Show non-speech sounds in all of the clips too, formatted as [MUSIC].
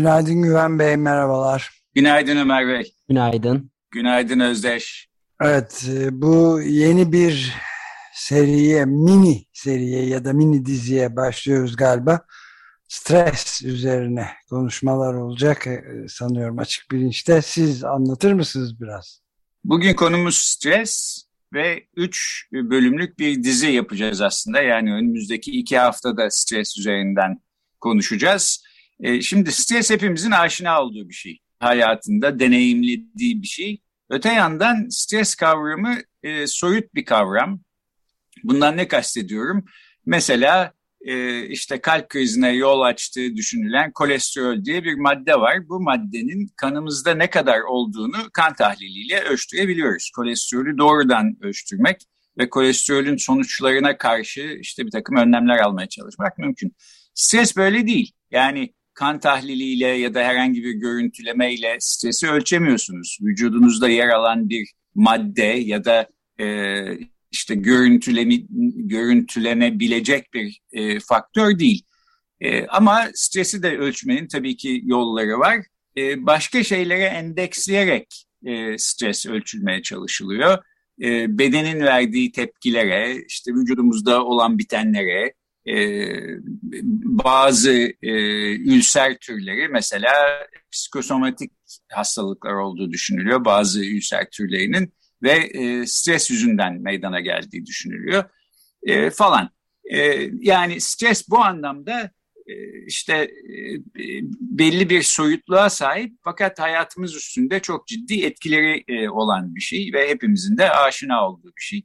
Günaydın Güven Bey, merhabalar. Günaydın Ömer Bey. Günaydın. Günaydın Özdeş. Evet, e, bu yeni bir seriye, mini seriye ya da mini diziye başlıyoruz galiba. Stres üzerine konuşmalar olacak e, sanıyorum açık bilinçte. Siz anlatır mısınız biraz? Bugün konumuz stres ve üç bölümlük bir dizi yapacağız aslında. Yani önümüzdeki iki haftada stres üzerinden konuşacağız. E, şimdi stres hepimizin aşina olduğu bir şey. Hayatında deneyimlediği bir şey. Öte yandan stres kavramı e, soyut bir kavram. Bundan ne kastediyorum? Mesela e, işte kalp krizine yol açtığı düşünülen kolesterol diye bir madde var. Bu maddenin kanımızda ne kadar olduğunu kan tahliliyle ölçtürebiliyoruz. Kolesterolü doğrudan ölçtürmek ve kolesterolün sonuçlarına karşı işte bir takım önlemler almaya çalışmak mümkün. Stres böyle değil. Yani kan tahliliyle ya da herhangi bir görüntülemeyle stresi ölçemiyorsunuz. Vücudunuzda yer alan bir madde ya da e, işte görüntüleme, görüntülenebilecek bir e, faktör değil. E, ama stresi de ölçmenin tabii ki yolları var. E, başka şeylere endeksleyerek e, stres ölçülmeye çalışılıyor. E, bedenin verdiği tepkilere, işte vücudumuzda olan bitenlere, e, bazı e, ülser türleri mesela psikosomatik hastalıklar olduğu düşünülüyor bazı ülser türlerinin ve e, stres yüzünden meydana geldiği düşünülüyor e, falan. E, yani stres bu anlamda e, işte e, belli bir soyutluğa sahip fakat hayatımız üstünde çok ciddi etkileri e, olan bir şey ve hepimizin de aşina olduğu bir şey.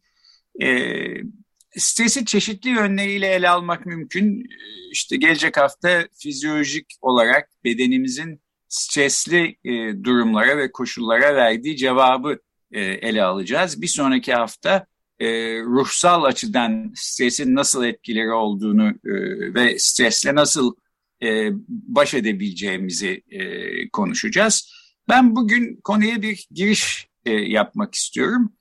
Stresi çeşitli yönleriyle ele almak mümkün. İşte gelecek hafta fizyolojik olarak bedenimizin stresli e, durumlara ve koşullara verdiği cevabı e, ele alacağız. Bir sonraki hafta e, ruhsal açıdan stresin nasıl etkileri olduğunu ve stresle nasıl baş edebileceğimizi konuşacağız. Ben bugün konuya bir giriş yapmak istiyorum.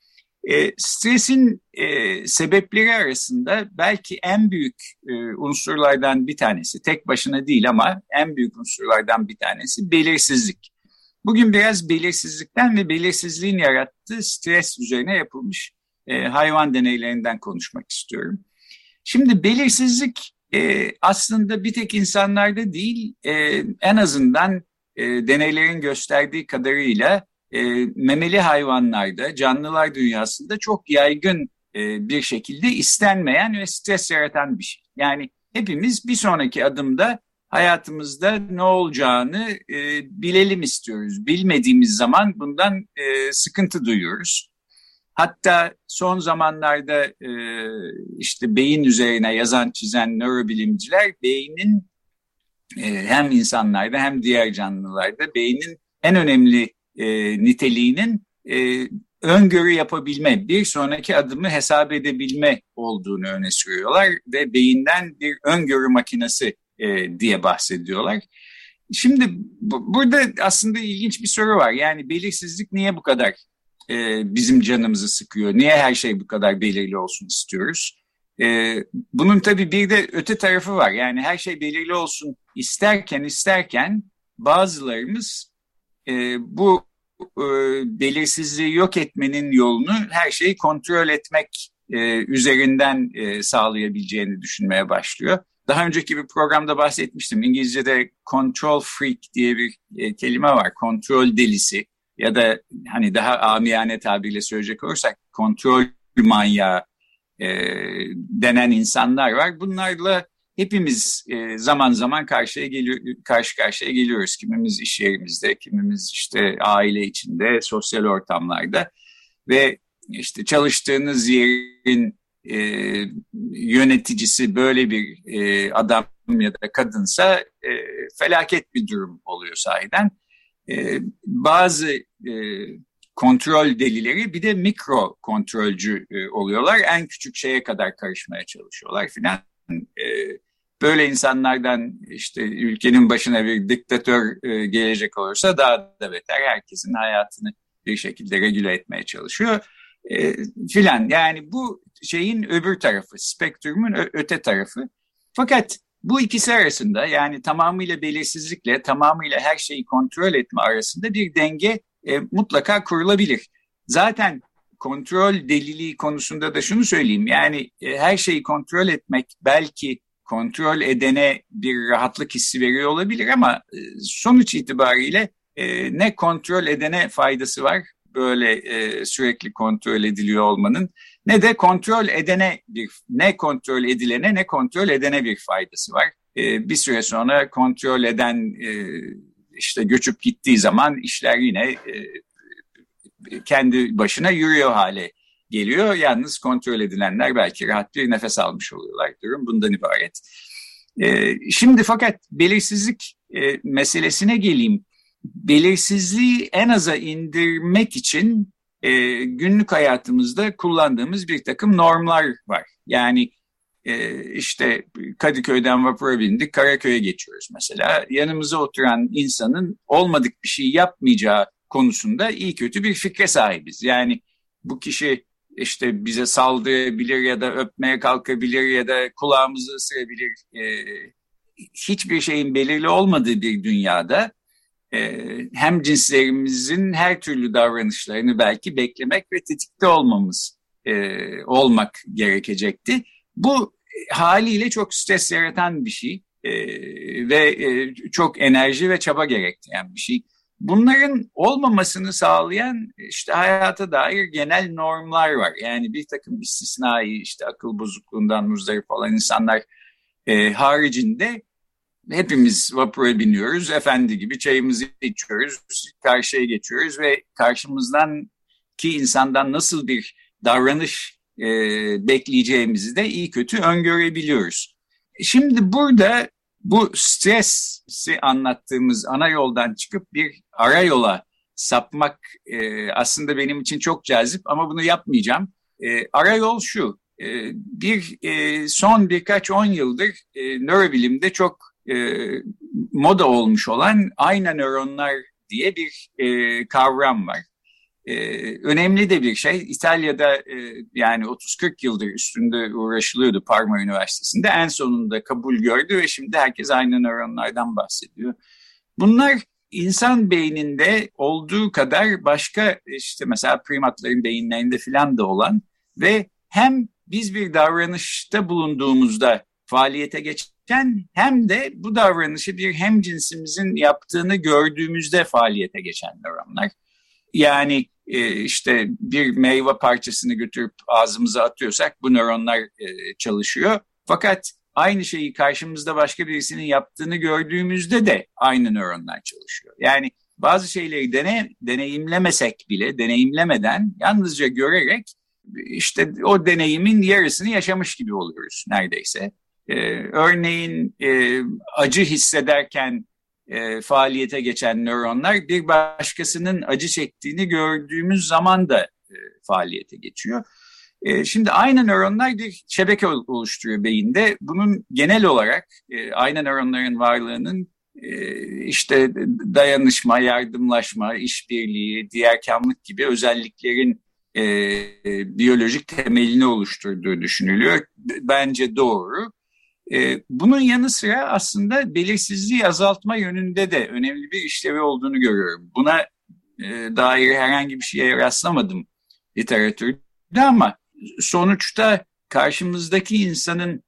E, stresin e, sebepleri arasında belki en büyük e, unsurlardan bir tanesi, tek başına değil ama en büyük unsurlardan bir tanesi belirsizlik. Bugün biraz belirsizlikten ve belirsizliğin yarattığı stres üzerine yapılmış e, hayvan deneylerinden konuşmak istiyorum. Şimdi belirsizlik e, aslında bir tek insanlarda değil, e, en azından e, deneylerin gösterdiği kadarıyla e, memeli hayvanlarda, canlılar dünyasında çok yaygın e, bir şekilde istenmeyen ve stres yaratan bir şey. Yani hepimiz bir sonraki adımda hayatımızda ne olacağını e, bilelim istiyoruz. Bilmediğimiz zaman bundan e, sıkıntı duyuyoruz. Hatta son zamanlarda e, işte beyin üzerine yazan çizen nörobilimciler beynin e, hem insanlarda hem diğer canlılarda beynin en önemli e, niteliğinin e, öngörü yapabilme, bir sonraki adımı hesap edebilme olduğunu öne sürüyorlar ve beyinden bir öngörü makinesi e, diye bahsediyorlar. Şimdi bu, burada aslında ilginç bir soru var. Yani belirsizlik niye bu kadar e, bizim canımızı sıkıyor? Niye her şey bu kadar belirli olsun istiyoruz? E, bunun tabii bir de öte tarafı var. Yani her şey belirli olsun isterken isterken bazılarımız e, bu e, belirsizliği yok etmenin yolunu her şeyi kontrol etmek e, üzerinden e, sağlayabileceğini düşünmeye başlıyor. Daha önceki bir programda bahsetmiştim. İngilizce'de control freak diye bir e, kelime var. Kontrol delisi ya da hani daha amiyane tabirle söyleyecek olursak kontrol manyağı e, denen insanlar var. Bunlarla hepimiz e, zaman zaman karşıya geliyor, karşı karşıya geliyoruz. Kimimiz iş yerimizde, kimimiz işte aile içinde, sosyal ortamlarda ve işte çalıştığınız yerin e, yöneticisi böyle bir e, adam ya da kadınsa e, felaket bir durum oluyor sahiden. E, bazı e, kontrol delileri bir de mikro kontrolcü e, oluyorlar. En küçük şeye kadar karışmaya çalışıyorlar filan. E, böyle insanlardan işte ülkenin başına bir diktatör e, gelecek olursa daha da beter. Herkesin hayatını bir şekilde regüle etmeye çalışıyor e, filan. Yani bu şeyin öbür tarafı, spektrumun öte tarafı. Fakat bu ikisi arasında yani tamamıyla belirsizlikle tamamıyla her şeyi kontrol etme arasında bir denge e, mutlaka kurulabilir. Zaten kontrol deliliği konusunda da şunu söyleyeyim. Yani e, her şeyi kontrol etmek belki kontrol edene bir rahatlık hissi veriyor olabilir ama e, sonuç itibariyle e, ne kontrol edene faydası var böyle sürekli kontrol ediliyor olmanın ne de kontrol edene bir ne kontrol edilene ne kontrol edene bir faydası var. Bir süre sonra kontrol eden işte göçüp gittiği zaman işler yine kendi başına yürüyor hale geliyor. Yalnız kontrol edilenler belki rahat bir nefes almış oluyorlar. Durum bundan ibaret. E, şimdi fakat belirsizlik e, meselesine geleyim. Belirsizliği en aza indirmek için e, günlük hayatımızda kullandığımız bir takım normlar var. Yani e, işte Kadıköy'den vapura bindik, Karaköy'e geçiyoruz mesela. Yanımıza oturan insanın olmadık bir şey yapmayacağı konusunda iyi kötü bir fikre sahibiz. Yani bu kişi işte bize saldırabilir ya da öpmeye kalkabilir ya da kulağımızı ısırabilir. E, hiçbir şeyin belirli olmadığı bir dünyada e, hem cinslerimizin her türlü davranışlarını belki beklemek ve tetikte olmamız e, olmak gerekecekti. Bu haliyle çok stres yaratan bir şey e, ve e, çok enerji ve çaba gerektiren bir şey. Bunların olmamasını sağlayan işte hayata dair genel normlar var. Yani bir takım istisnai işte akıl bozukluğundan muzdarip olan insanlar e, haricinde hepimiz vapura biniyoruz. Efendi gibi çayımızı içiyoruz, karşıya geçiyoruz ve karşımızdan ki insandan nasıl bir davranış e, bekleyeceğimizi de iyi kötü öngörebiliyoruz. Şimdi burada bu stresi anlattığımız ana yoldan çıkıp bir ara yola sapmak e, aslında benim için çok cazip ama bunu yapmayacağım. E, ara yol şu, e, bir e, son birkaç on yıldır e, nörobilimde çok e, moda olmuş olan ayna nöronlar diye bir e, kavram var. E, önemli de bir şey. İtalya'da e, yani 30-40 yıldır üstünde uğraşılıyordu Parma Üniversitesi'nde. En sonunda kabul gördü ve şimdi herkes aynı nöronlardan bahsediyor. Bunlar insan beyninde olduğu kadar başka işte mesela primatların beyinlerinde filan da olan ve hem biz bir davranışta bulunduğumuzda faaliyete geçen hem de bu davranışı bir hem cinsimizin yaptığını gördüğümüzde faaliyete geçen nöronlar. Yani işte bir meyve parçasını götürüp ağzımıza atıyorsak bu nöronlar e, çalışıyor. Fakat aynı şeyi karşımızda başka birisinin yaptığını gördüğümüzde de aynı nöronlar çalışıyor. Yani bazı şeyleri dene, deneyimlemesek bile, deneyimlemeden yalnızca görerek işte o deneyimin yarısını yaşamış gibi oluyoruz neredeyse. Ee, örneğin e, acı hissederken e, faaliyete geçen nöronlar bir başkasının acı çektiğini gördüğümüz zaman da e, faaliyete geçiyor. E, şimdi aynı nöronlar bir şebeke oluşturuyor beyinde. Bunun genel olarak e, aynı nöronların varlığının e, işte dayanışma, yardımlaşma, işbirliği, diğerkamlık gibi özelliklerin e, biyolojik temelini oluşturduğu düşünülüyor. Bence doğru. E, bunun yanı sıra aslında belirsizliği azaltma yönünde de önemli bir işlevi olduğunu görüyorum. Buna e, dair herhangi bir şeye rastlamadım literatürde ama sonuçta karşımızdaki insanın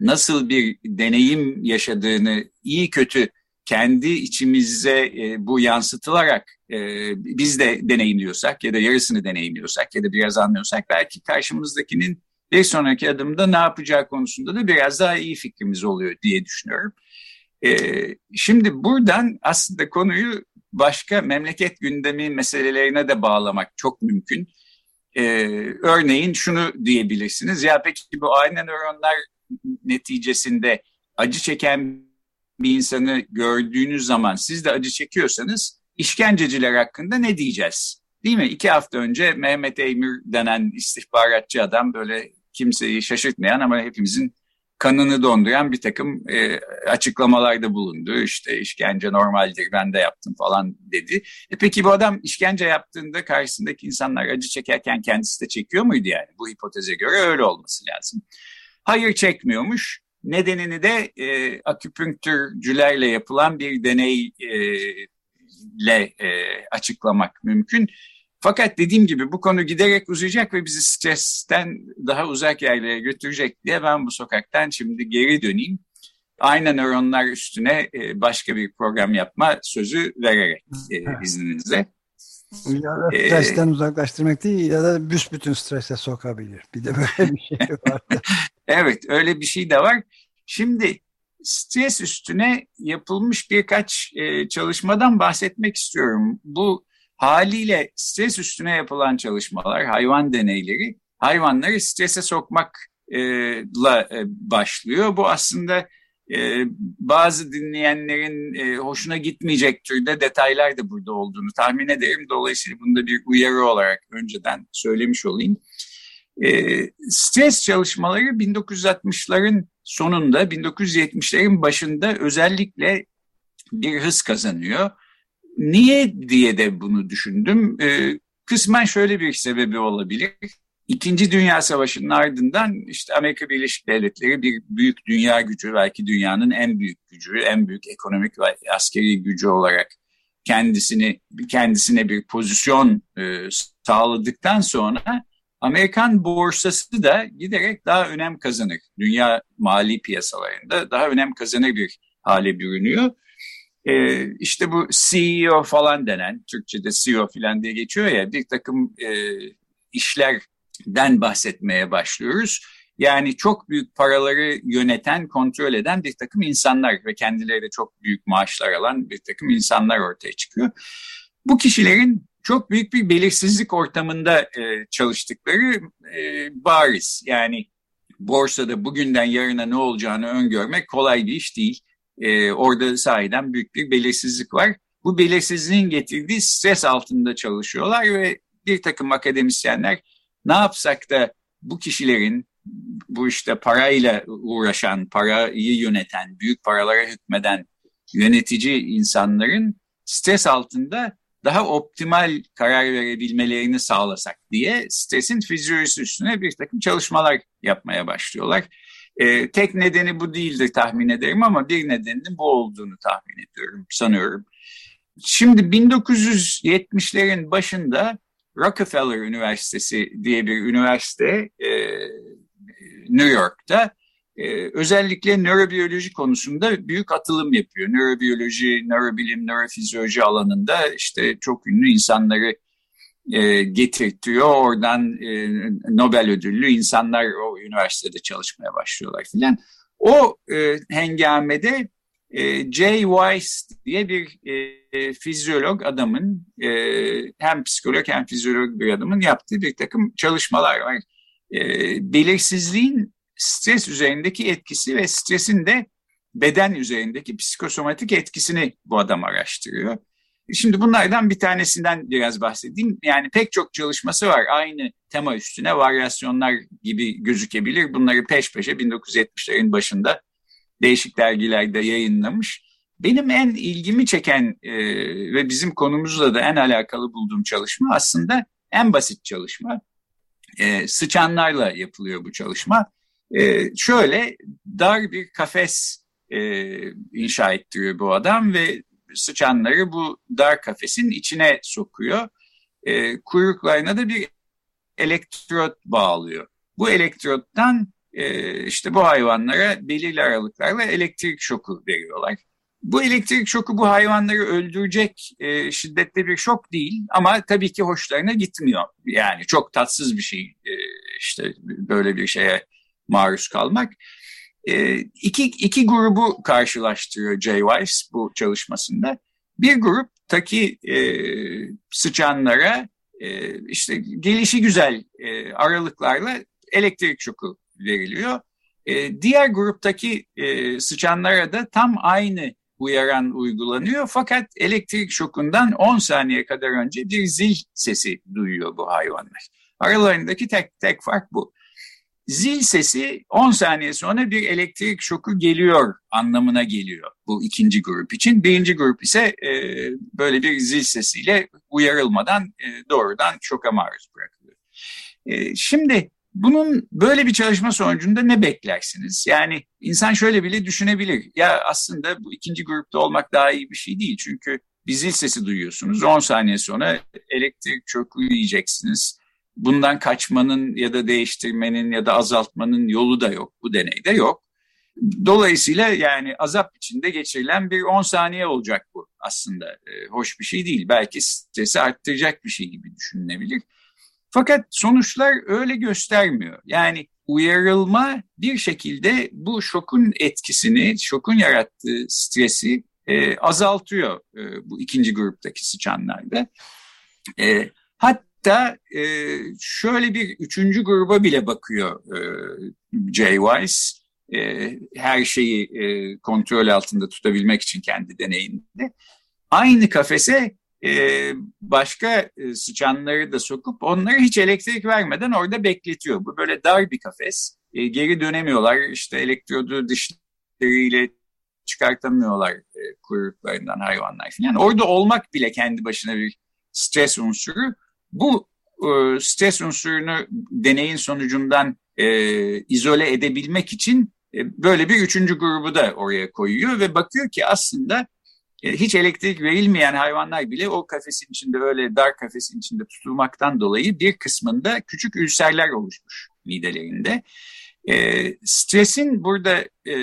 nasıl bir deneyim yaşadığını iyi kötü kendi içimize e, bu yansıtılarak e, biz de deneyimliyorsak ya da yarısını deneyimliyorsak ya da biraz anlıyorsak belki karşımızdakinin bir sonraki adımda ne yapacağı konusunda da biraz daha iyi fikrimiz oluyor diye düşünüyorum. Ee, şimdi buradan aslında konuyu başka memleket gündemi meselelerine de bağlamak çok mümkün. Ee, örneğin şunu diyebilirsiniz. Ya peki bu aynı nöronlar neticesinde acı çeken bir insanı gördüğünüz zaman siz de acı çekiyorsanız işkenceciler hakkında ne diyeceğiz? Değil mi? İki hafta önce Mehmet Eymür denen istihbaratçı adam böyle kimseyi şaşırtmayan ama hepimizin kanını donduran bir takım e, açıklamalarda bulundu. İşte işkence normaldir ben de yaptım falan dedi. E peki bu adam işkence yaptığında karşısındaki insanlar acı çekerken kendisi de çekiyor muydu yani? Bu hipoteze göre öyle olması lazım. Hayır çekmiyormuş. Nedenini de e, aküpunktürcülerle yapılan bir deneyle e, e, açıklamak mümkün. Fakat dediğim gibi bu konu giderek uzayacak ve bizi stresten daha uzak yerlere götürecek diye ben bu sokaktan şimdi geri döneyim. Aynı nöronlar üstüne e, başka bir program yapma sözü vererek e, izninizle. Ya da e, stresten ee, uzaklaştırmak değil ya da büsbütün strese sokabilir. Bir de böyle bir şey [LAUGHS] var. evet öyle bir şey de var. Şimdi stres üstüne yapılmış birkaç e, çalışmadan bahsetmek istiyorum. Bu haliyle stres üstüne yapılan çalışmalar, hayvan deneyleri hayvanları strese sokmakla e, başlıyor. Bu aslında e, bazı dinleyenlerin e, hoşuna gitmeyecek türde detaylar da burada olduğunu tahmin ederim. Dolayısıyla bunu da bir uyarı olarak önceden söylemiş olayım. Stres çalışmaları 1960'ların sonunda, 1970'lerin başında özellikle bir hız kazanıyor Niye diye de bunu düşündüm. Ee, kısmen şöyle bir sebebi olabilir. İkinci Dünya Savaşı'nın ardından işte Amerika Birleşik Devletleri bir büyük dünya gücü, belki dünyanın en büyük gücü, en büyük ekonomik ve askeri gücü olarak kendisini kendisine bir pozisyon e, sağladıktan sonra Amerikan borsası da giderek daha önem kazanır. Dünya mali piyasalarında daha önem kazanır bir hale bürünüyor. E, işte bu CEO falan denen, Türkçe'de CEO falan diye geçiyor ya, bir takım e, işlerden bahsetmeye başlıyoruz. Yani çok büyük paraları yöneten, kontrol eden bir takım insanlar ve kendileri de çok büyük maaşlar alan bir takım insanlar ortaya çıkıyor. Bu kişilerin çok büyük bir belirsizlik ortamında e, çalıştıkları e, bariz. Yani borsada bugünden yarına ne olacağını öngörmek kolay bir iş değil e, orada sahiden büyük bir belirsizlik var. Bu belirsizliğin getirdiği stres altında çalışıyorlar ve bir takım akademisyenler ne yapsak da bu kişilerin bu işte parayla uğraşan, parayı yöneten, büyük paralara hükmeden yönetici insanların stres altında daha optimal karar verebilmelerini sağlasak diye stresin fizyolojisi üstüne bir takım çalışmalar yapmaya başlıyorlar. E, tek nedeni bu değildir tahmin ederim ama bir nedeninin bu olduğunu tahmin ediyorum, sanıyorum. Şimdi 1970'lerin başında Rockefeller Üniversitesi diye bir üniversite e, New York'ta e, özellikle nörobiyoloji konusunda büyük atılım yapıyor. Nörobiyoloji, nörobilim, nörofizyoloji alanında işte çok ünlü insanları e, getirtiyor. Oradan e, Nobel ödüllü insanlar o üniversitede çalışmaya başlıyorlar filan. O e, hengamede e, Jay Weiss diye bir e, fizyolog adamın e, hem psikolog hem fizyolog bir adamın yaptığı bir takım çalışmalar var. E, belirsizliğin stres üzerindeki etkisi ve stresin de beden üzerindeki psikosomatik etkisini bu adam araştırıyor. Şimdi bunlardan bir tanesinden biraz bahsedeyim. Yani pek çok çalışması var. Aynı tema üstüne varyasyonlar gibi gözükebilir. Bunları peş peşe 1970'lerin başında değişik dergilerde yayınlamış. Benim en ilgimi çeken e, ve bizim konumuzla da en alakalı bulduğum çalışma aslında en basit çalışma. E, sıçanlarla yapılıyor bu çalışma. E, şöyle dar bir kafes e, inşa ettiriyor bu adam ve sıçanları bu dar kafesin içine sokuyor. E, kuyruklarına da bir elektrot bağlıyor. Bu elektrottan e, işte bu hayvanlara belirli aralıklarla elektrik şoku veriyorlar. Bu elektrik şoku bu hayvanları öldürecek e, şiddette bir şok değil ama tabii ki hoşlarına gitmiyor. Yani çok tatsız bir şey e, işte böyle bir şeye maruz kalmak. E, iki, iki grubu karşılaştırıyor Jay Weiss bu çalışmasında. Bir grup taki e, sıçanlara e, işte gelişi güzel e, aralıklarla elektrik şoku veriliyor. E, diğer gruptaki e, sıçanlara da tam aynı uyaran uygulanıyor. Fakat elektrik şokundan 10 saniye kadar önce bir zil sesi duyuyor bu hayvanlar. Aralarındaki tek tek fark bu. Zil sesi 10 saniye sonra bir elektrik şoku geliyor anlamına geliyor bu ikinci grup için. Birinci grup ise e, böyle bir zil sesiyle uyarılmadan e, doğrudan şoka maruz bırakılıyor. E, şimdi bunun böyle bir çalışma sonucunda ne beklersiniz? Yani insan şöyle bile düşünebilir. Ya aslında bu ikinci grupta olmak daha iyi bir şey değil. Çünkü bir zil sesi duyuyorsunuz. 10 saniye sonra elektrik çoku yiyeceksiniz. Bundan kaçmanın ya da değiştirmenin ya da azaltmanın yolu da yok. Bu deneyde yok. Dolayısıyla yani azap içinde geçirilen bir 10 saniye olacak bu aslında. E, hoş bir şey değil. Belki stresi arttıracak bir şey gibi düşünülebilir. Fakat sonuçlar öyle göstermiyor. Yani uyarılma bir şekilde bu şokun etkisini, şokun yarattığı stresi e, azaltıyor e, bu ikinci gruptaki sıçanlarda. E, hatta e, şöyle bir üçüncü gruba bile bakıyor e, Jay Weiss. E, her şeyi e, kontrol altında tutabilmek için kendi deneyinde. Aynı kafese e, başka e, sıçanları da sokup onları hiç elektrik vermeden orada bekletiyor. Bu böyle dar bir kafes. E, geri dönemiyorlar. İşte elektrodu dişleriyle çıkartamıyorlar e, kuyruklarından hayvanlar falan. Orada olmak bile kendi başına bir stres unsuru. Bu e, stres unsurunu deneyin sonucundan e, izole edebilmek için e, böyle bir üçüncü grubu da oraya koyuyor ve bakıyor ki aslında e, hiç elektrik verilmeyen hayvanlar bile o kafesin içinde öyle dar kafesin içinde tutulmaktan dolayı bir kısmında küçük ülserler oluşmuş midelerinde. E, stresin burada e,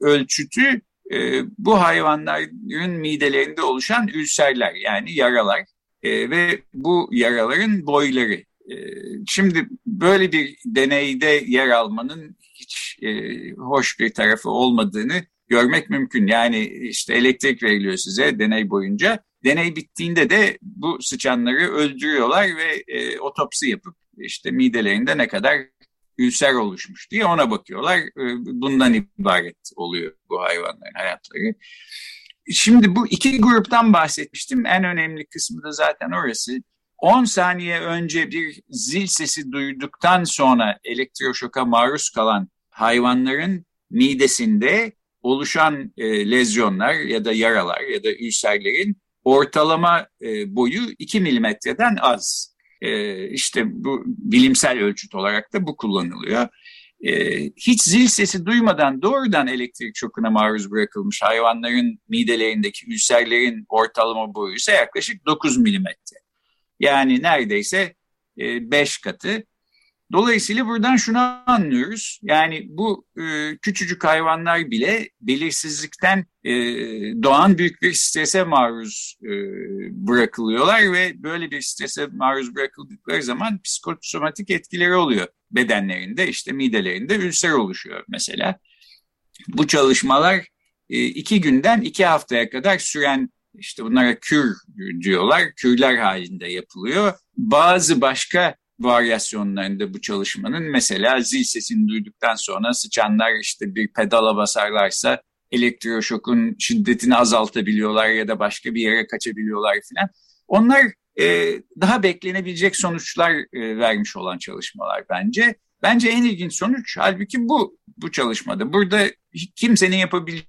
ölçütü e, bu hayvanların midelerinde oluşan ülserler yani yaralar e, ve bu yaraların boyları. E, şimdi böyle bir deneyde yer almanın hiç e, hoş bir tarafı olmadığını görmek mümkün. Yani işte elektrik veriliyor size deney boyunca. Deney bittiğinde de bu sıçanları öldürüyorlar ve e, otopsi yapıp işte midelerinde ne kadar ülser oluşmuş diye ona bakıyorlar. E, bundan ibaret oluyor bu hayvanların hayatları. Şimdi bu iki gruptan bahsetmiştim. En önemli kısmı da zaten orası. 10 saniye önce bir zil sesi duyduktan sonra elektroşoka maruz kalan hayvanların midesinde oluşan e, lezyonlar ya da yaralar ya da ülserlerin ortalama e, boyu 2 milimetreden az. E, işte bu bilimsel ölçüt olarak da bu kullanılıyor. E, hiç zil sesi duymadan doğrudan elektrik şokuna maruz bırakılmış hayvanların midelerindeki ülserlerin ortalama boyu ise yaklaşık 9 milimetre. Yani neredeyse 5 e, katı. Dolayısıyla buradan şunu anlıyoruz. Yani bu e, küçücük hayvanlar bile belirsizlikten e, doğan büyük bir strese maruz e, bırakılıyorlar ve böyle bir strese maruz bırakıldıkları zaman psikosomatik etkileri oluyor bedenlerinde. işte midelerinde ülser oluşuyor mesela. Bu çalışmalar e, iki günden iki haftaya kadar süren işte bunlara kür diyorlar. Kürler halinde yapılıyor. Bazı başka varyasyonlarında bu çalışmanın mesela zil sesini duyduktan sonra sıçanlar işte bir pedala basarlarsa elektroşokun şiddetini azaltabiliyorlar ya da başka bir yere kaçabiliyorlar filan. Onlar e, daha beklenebilecek sonuçlar e, vermiş olan çalışmalar bence. Bence en ilginç sonuç halbuki bu bu çalışmada. Burada kimsenin yapabileceği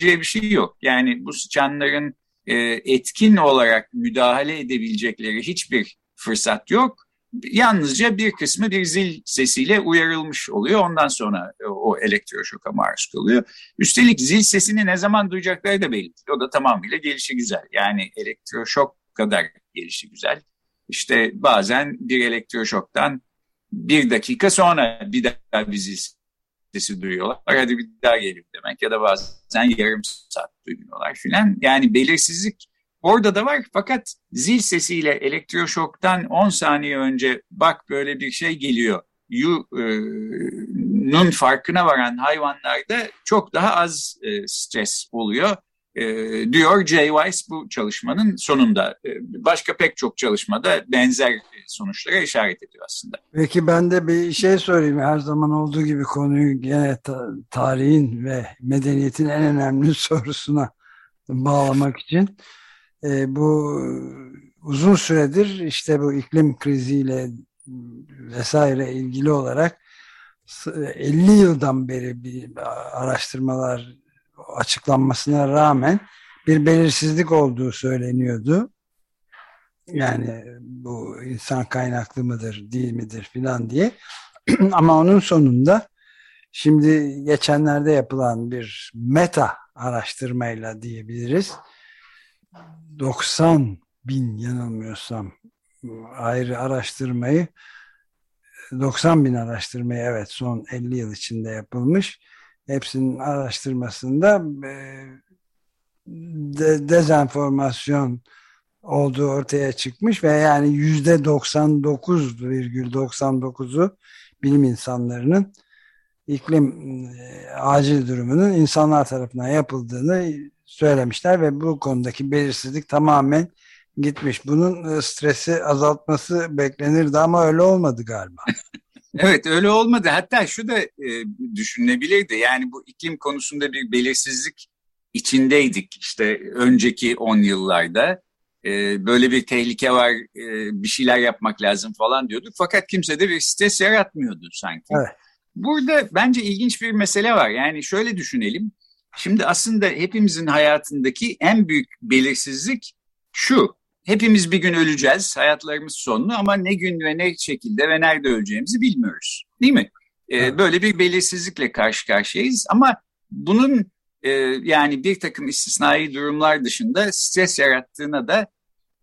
bir şey yok. Yani bu sıçanların e, etkin olarak müdahale edebilecekleri hiçbir fırsat yok yalnızca bir kısmı bir zil sesiyle uyarılmış oluyor. Ondan sonra o elektroşoka maruz kalıyor. Üstelik zil sesini ne zaman duyacakları da belli. O da tamamıyla gelişi güzel. Yani elektroşok kadar gelişi güzel. İşte bazen bir elektroşoktan bir dakika sonra bir daha bir zil sesi duyuyorlar. Hadi bir daha geliyor demek ya da bazen yarım saat duyuyorlar filan. Yani belirsizlik Orada da var fakat zil sesiyle elektroşoktan 10 saniye önce bak böyle bir şey geliyor. Yu'nun farkına varan hayvanlarda çok daha az e, stres oluyor e, diyor Jay Weiss bu çalışmanın sonunda. E, başka pek çok çalışmada benzer sonuçlara işaret ediyor aslında. Peki ben de bir şey sorayım. Her zaman olduğu gibi konuyu gene ta tarihin ve medeniyetin en önemli sorusuna bağlamak için. E, bu uzun süredir işte bu iklim kriziyle vesaire ilgili olarak 50 yıldan beri bir araştırmalar açıklanmasına rağmen bir belirsizlik olduğu söyleniyordu. Yani bu insan kaynaklı mıdır, değil midir filan diye. [CLEARS THROAT] Ama onun sonunda şimdi geçenlerde yapılan bir meta araştırmayla diyebiliriz. 90 bin yanılmıyorsam ayrı araştırmayı 90 bin araştırmayı evet son 50 yıl içinde yapılmış. Hepsinin araştırmasında e, de, dezenformasyon olduğu ortaya çıkmış ve yani yüzde 99,99'u bilim insanlarının iklim e, acil durumunun insanlar tarafından yapıldığını söylemişler ve bu konudaki belirsizlik tamamen gitmiş. Bunun e, stresi azaltması beklenirdi ama öyle olmadı galiba. [LAUGHS] evet öyle olmadı. Hatta şu da e, düşünülebilirdi. Yani bu iklim konusunda bir belirsizlik içindeydik işte önceki 10 yıllarda. E, böyle bir tehlike var, e, bir şeyler yapmak lazım falan diyorduk. Fakat kimse de bir stres yaratmıyordu sanki. Evet. Burada bence ilginç bir mesele var. Yani şöyle düşünelim. Şimdi aslında hepimizin hayatındaki en büyük belirsizlik şu. Hepimiz bir gün öleceğiz, hayatlarımız sonlu ama ne gün ve ne şekilde ve nerede öleceğimizi bilmiyoruz. Değil mi? Ee, böyle bir belirsizlikle karşı karşıyayız ama bunun e, yani bir takım istisnai durumlar dışında stres yarattığına da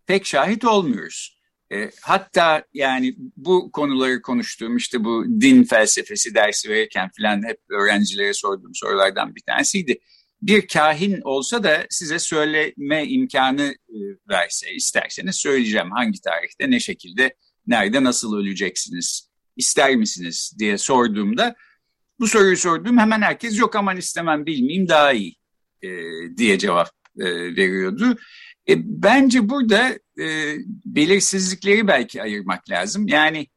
pek şahit olmuyoruz. E, hatta yani bu konuları konuştuğum işte bu din felsefesi dersi verirken filan hep öğrencilere sorduğum sorulardan bir tanesiydi. Bir kahin olsa da size söyleme imkanı e, verse isterseniz söyleyeceğim hangi tarihte ne şekilde nerede nasıl öleceksiniz ister misiniz diye sorduğumda bu soruyu sorduğum hemen herkes yok aman istemem bilmeyeyim daha iyi e, diye cevap e, veriyordu. E, bence burada e, belirsizlikleri belki ayırmak lazım. Yani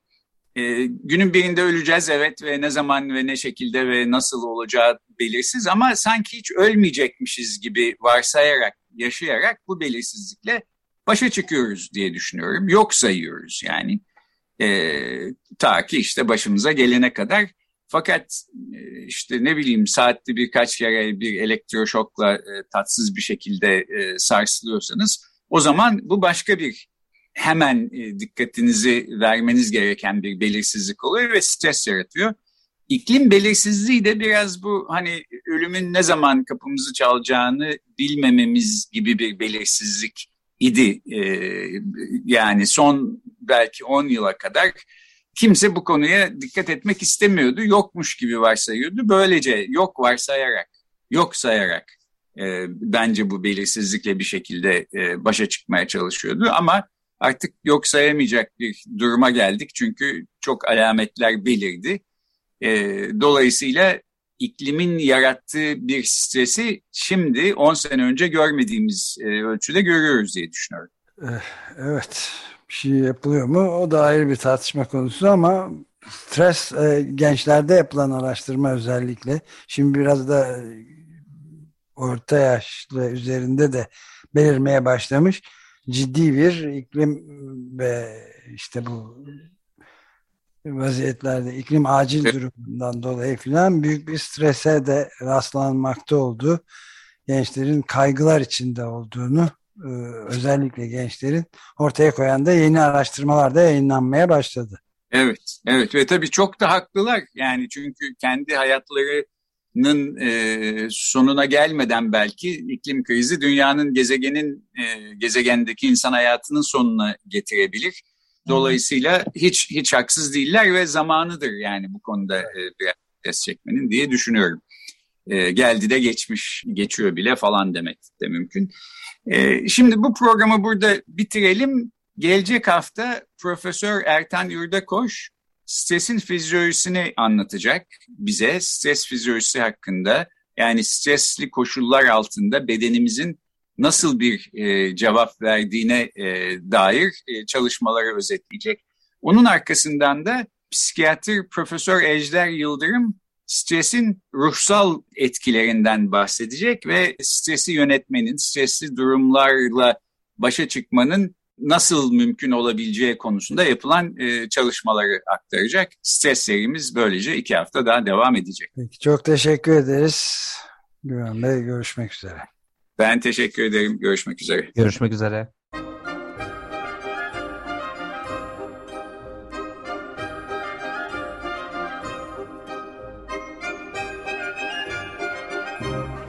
e, günün birinde öleceğiz evet ve ne zaman ve ne şekilde ve nasıl olacağı belirsiz ama sanki hiç ölmeyecekmişiz gibi varsayarak, yaşayarak bu belirsizlikle başa çıkıyoruz diye düşünüyorum. Yok sayıyoruz yani. E, ta ki işte başımıza gelene kadar. Fakat e, işte ne bileyim saatte birkaç kere bir elektroşokla e, tatsız bir şekilde e, sarsılıyorsanız o zaman bu başka bir hemen e, dikkatinizi vermeniz gereken bir belirsizlik oluyor ve stres yaratıyor. İklim belirsizliği de biraz bu hani ölümün ne zaman kapımızı çalacağını bilmememiz gibi bir belirsizlik idi. Ee, yani son belki 10 yıla kadar kimse bu konuya dikkat etmek istemiyordu. Yokmuş gibi varsayıyordu. Böylece yok varsayarak, yok sayarak e, bence bu belirsizlikle bir şekilde e, başa çıkmaya çalışıyordu. Ama artık yok sayamayacak bir duruma geldik. Çünkü çok alametler belirdi. E, dolayısıyla iklimin yarattığı bir stresi şimdi 10 sene önce görmediğimiz e, ölçüde görüyoruz diye düşünüyorum. Eh, evet, bir şey yapılıyor mu? O da ayrı bir tartışma konusu ama stres e, gençlerde yapılan araştırma özellikle. Şimdi biraz da e, orta yaşlı üzerinde de belirmeye başlamış ciddi bir iklim ve işte bu vaziyetlerde iklim acil durumundan dolayı filan büyük bir strese de rastlanmakta oldu. Gençlerin kaygılar içinde olduğunu özellikle gençlerin ortaya koyan da yeni araştırmalar da yayınlanmaya başladı. Evet, evet ve tabii çok da haklılar. Yani çünkü kendi hayatları nın e, sonuna gelmeden belki iklim krizi dünyanın gezegenin e, gezegendeki insan hayatının sonuna getirebilir. Dolayısıyla hiç hiç haksız değiller ve zamanıdır yani bu konuda e, biraz ses çekmenin diye düşünüyorum. E, geldi de geçmiş, geçiyor bile falan demek de mümkün. E, şimdi bu programı burada bitirelim. Gelecek hafta Profesör Ertan Yurdakoş stresin fizyolojisini anlatacak bize. Stres fizyolojisi hakkında yani stresli koşullar altında bedenimizin nasıl bir e, cevap verdiğine e, dair e, çalışmaları özetleyecek. Onun arkasından da psikiyatr Profesör Ejder Yıldırım stresin ruhsal etkilerinden bahsedecek ve stresi yönetmenin, stresli durumlarla başa çıkmanın nasıl mümkün olabileceği konusunda yapılan e, çalışmaları aktaracak. Stres serimiz böylece iki hafta daha devam edecek. Peki, çok teşekkür ederiz. Güven Bey görüşmek üzere. Ben teşekkür ederim. Görüşmek üzere. Görüşmek üzere.